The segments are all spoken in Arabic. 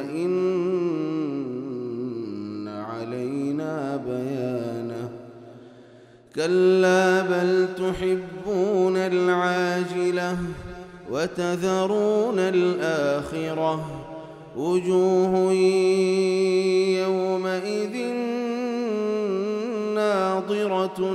إن علينا بيانه. كلا بل تحبون العاجلة وتذرون الآخرة. وجوه يومئذ ناظرة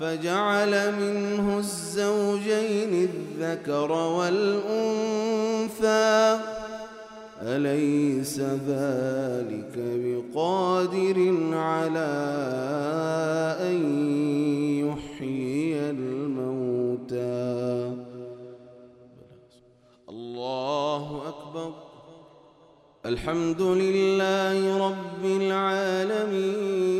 فجعل منه الزوجين الذكر والأنثى. أليس ذلك بقادر على أن يحيي الموتى؟ الله أكبر. الحمد لله رب العالمين.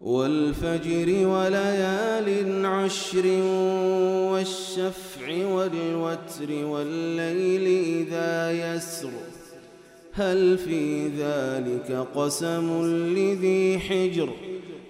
والفجر وليال عشر والشفع والوتر والليل إذا يسر. هل في ذلك قسم لذي حجر؟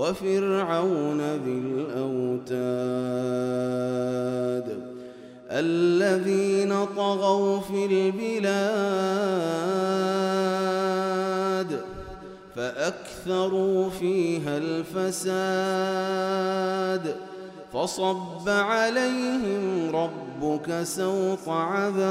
وفرعون ذي الأوتاد الذين طغوا في البلاد فأكثروا فيها الفساد فصب عليهم ربك سوط عذاب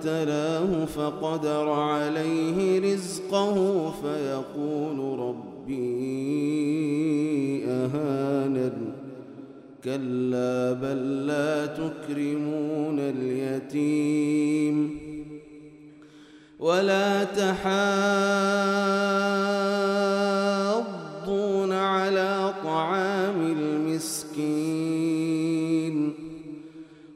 ابتلاه فقدر عليه رزقه فيقول ربي أهانن كلا بل لا تكرمون اليتيم. ولا تحاضون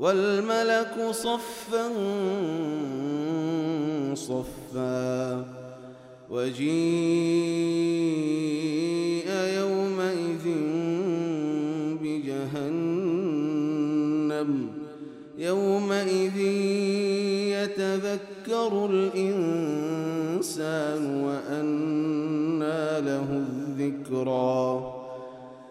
والملك صفا صفا وجيء